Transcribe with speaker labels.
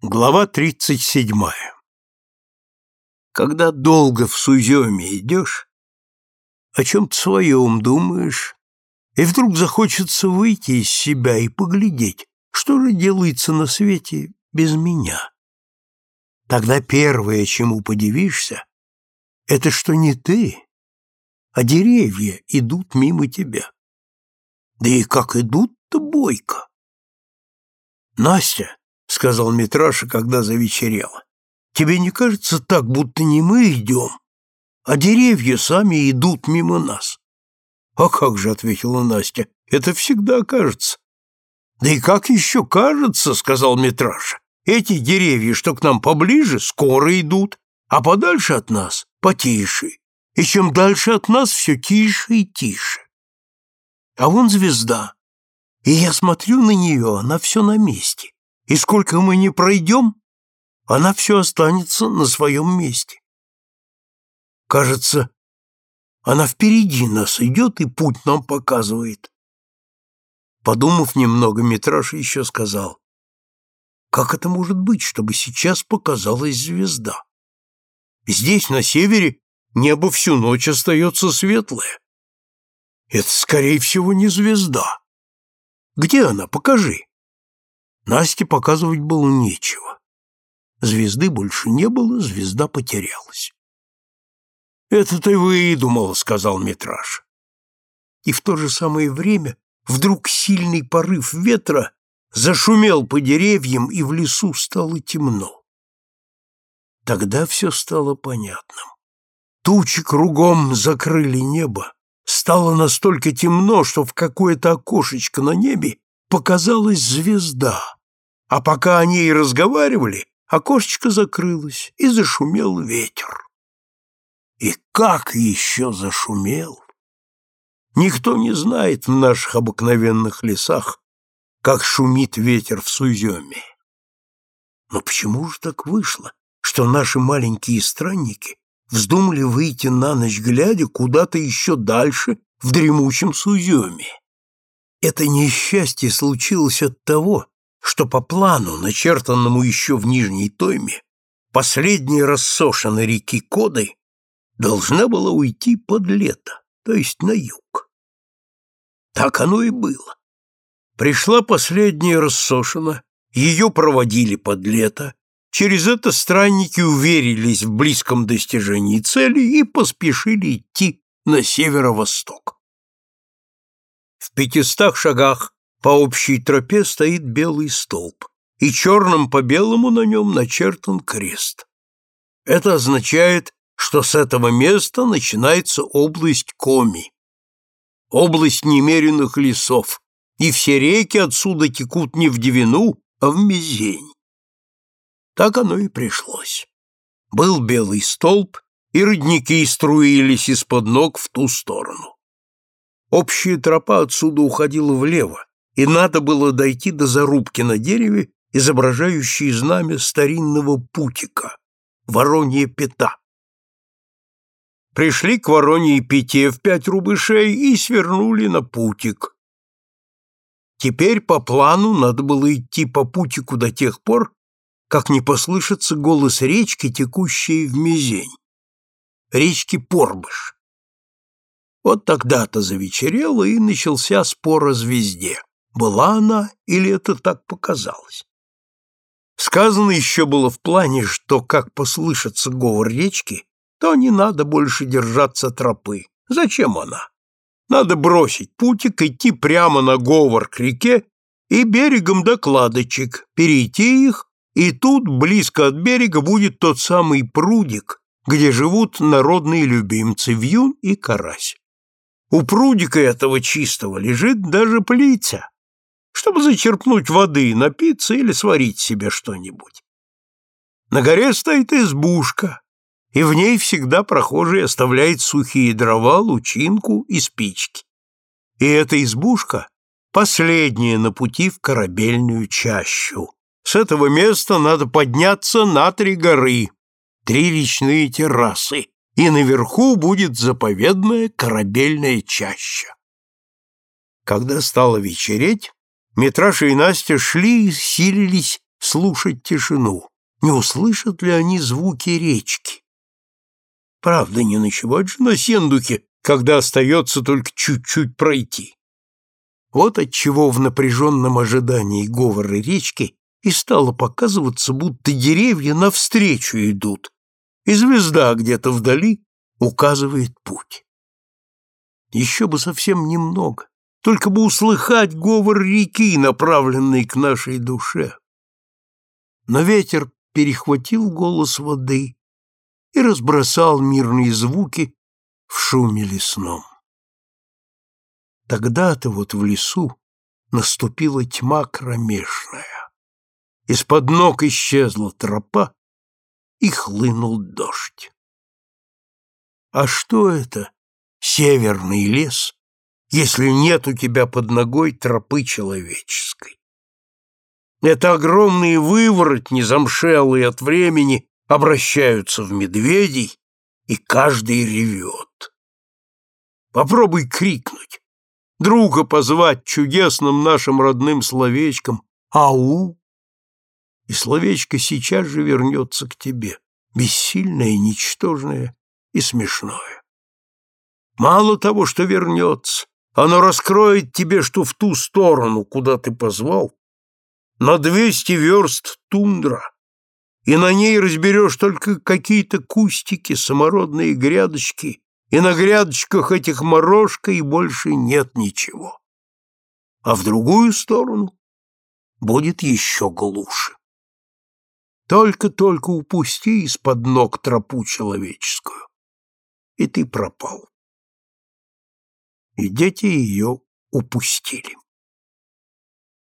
Speaker 1: Глава 37. Когда долго в Суземе идешь, о чем-то своем думаешь, и вдруг захочется выйти из себя и поглядеть, что же делается на свете без меня. Тогда первое, чему подивишься, это что не ты, а деревья идут мимо тебя. Да и как идут-то бойко. Настя, — сказал Митраша, когда завечерело. «Тебе не кажется так, будто не мы идем, а деревья сами идут мимо нас?» «А как же», — ответила Настя, — «это всегда кажется». «Да и как еще кажется», — сказал Митраша. «Эти деревья, что к нам поближе, скоро идут, а подальше от нас — потише. И чем дальше от нас, все тише и тише. А вон звезда, и я смотрю на нее, она все на месте и сколько мы не пройдем, она все останется на своем месте. Кажется, она впереди нас идет и путь нам показывает. Подумав немного, Митраш еще сказал, как это может быть, чтобы сейчас показалась звезда? Здесь, на севере, небо всю ночь остается светлое. Это, скорее всего, не звезда. Где она? Покажи. Насте показывать было нечего. Звезды больше не было, звезда потерялась. «Это ты выдумал», — сказал Митраш. И в то же самое время вдруг сильный порыв ветра зашумел по деревьям, и в лесу стало темно. Тогда все стало понятным. Тучи кругом закрыли небо, стало настолько темно, что в какое-то окошечко на небе показалась звезда а пока они и разговаривали, окошечко закрылось, и зашумел ветер. И как еще зашумел! Никто не знает в наших обыкновенных лесах, как шумит ветер в Суземе. Но почему же так вышло, что наши маленькие странники вздумали выйти на ночь глядя куда-то еще дальше в дремучем Суземе? Это несчастье случилось от того, что по плану, начертанному еще в Нижней Тойме, последняя рассошена реки Коды должна была уйти под лето, то есть на юг. Так оно и было. Пришла последняя рассошена, ее проводили под лето, через это странники уверились в близком достижении цели и поспешили идти на северо-восток. В пятистах шагах по общей тропе стоит белый столб, и черным по белому на нем начертан крест. Это означает, что с этого места начинается область Коми, область немеренных лесов, и все реки отсюда текут не в Девину, а в Мизень. Так оно и пришлось. Был белый столб, и родники струились из-под ног в ту сторону. Общая тропа отсюда уходила влево, и надо было дойти до зарубки на дереве, изображающей знамя старинного путика, воронье пята. Пришли к вороньей пяте в пять рубышей и свернули на путик. Теперь по плану надо было идти по путику до тех пор, как не послышится голос речки, текущей в Мизень, речки Порбыш. Вот тогда-то завечерело и начался спор о звезде была она или это так показалось. Сказано еще было в плане, что как послышится говор речки, то не надо больше держаться тропы. Зачем она? Надо бросить путик, идти прямо на говор к реке и берегом до кладочек, перейти их, и тут, близко от берега, будет тот самый прудик, где живут народные любимцы вьюн и карась. У прудика этого чистого лежит даже плица, чтобы зачерпнуть воды, напиться или сварить себе что-нибудь. На горе стоит избушка, и в ней всегда прохожий оставляет сухие дрова, лучинку и спички. И эта избушка — последняя на пути в корабельную чащу. С этого места надо подняться на три горы, три речные террасы, и наверху будет заповедная корабельная чаща. Когда стало вечереть, Митраша и Настя шли и силились слушать тишину, не услышат ли они звуки речки. Правда, не ночевать же на сендуке, когда остается только чуть-чуть пройти. Вот отчего в напряженном ожидании говора речки и стало показываться, будто деревья навстречу идут, и звезда где-то вдали указывает путь. Еще бы совсем немного, только бы услыхать говор реки, направленный к нашей душе. Но ветер перехватил голос воды и разбросал мирные звуки в шуме лесном. Тогда-то вот в лесу наступила тьма кромешная. Из-под ног исчезла тропа, и хлынул дождь. А что это, северный лес, если нет у тебя под ногой тропы человеческой? Это огромные выворотни, замшелые от времени, обращаются в медведей, и каждый ревет. Попробуй крикнуть, друга позвать чудесным нашим родным словечком «Ау!» И словечко сейчас же вернется к тебе, бессильное, ничтожное и смешное. Мало того, что вернется, оно раскроет тебе, что в ту сторону, куда ты позвал, на двести верст тундра, и на ней разберешь только какие-то кустики, самородные грядочки, и на грядочках этих морожка и больше нет ничего. А в другую сторону будет еще глуше. Только-только упусти из-под ног тропу человеческую, и ты пропал. И дети ее упустили.